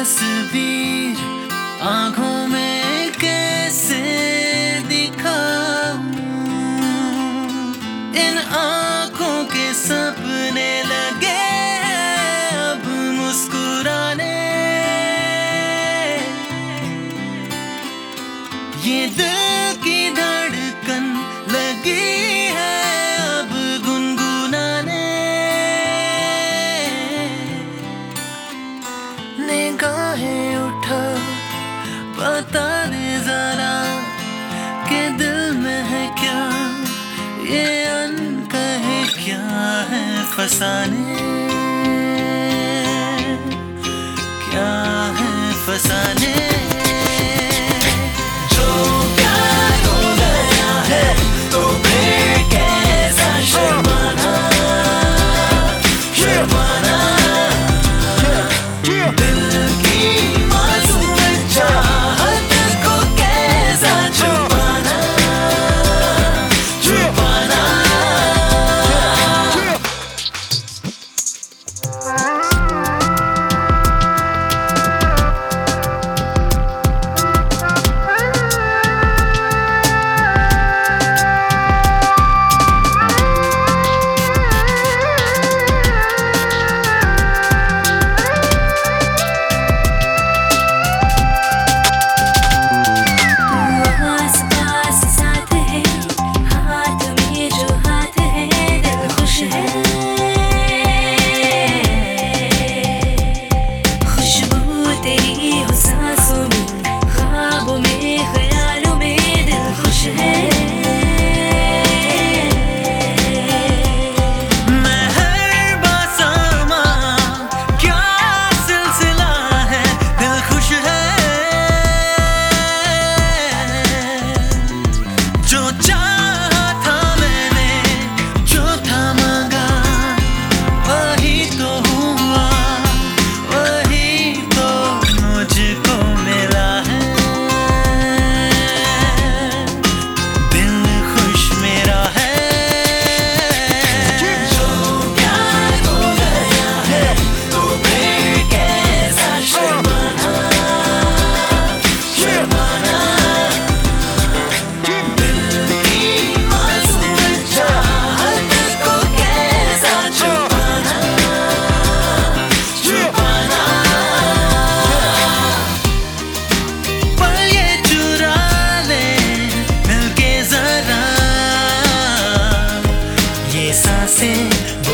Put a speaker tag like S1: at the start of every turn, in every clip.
S1: recipe. निगाहें उठा। पता नहीं जरा के दिल में है क्या। ये अनकहे क्या है फसाने? क्या है फसाने?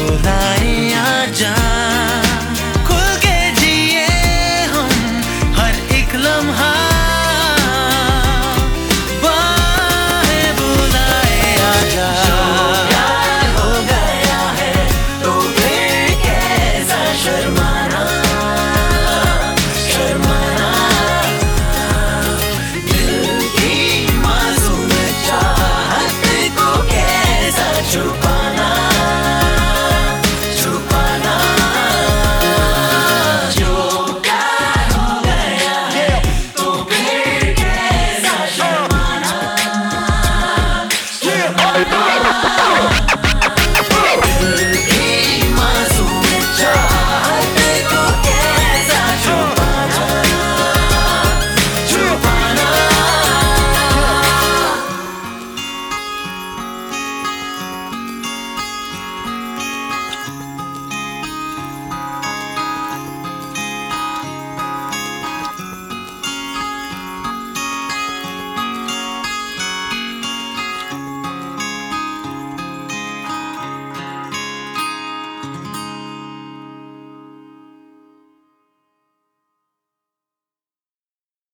S1: दोहराए आजा खुल के जिए हम हर एक लम्हा। बुलाए आजा। हो गया है तो फिर कैसा शर्माना शर्माना दिल की मासूम चाहत को कैसा छुपा?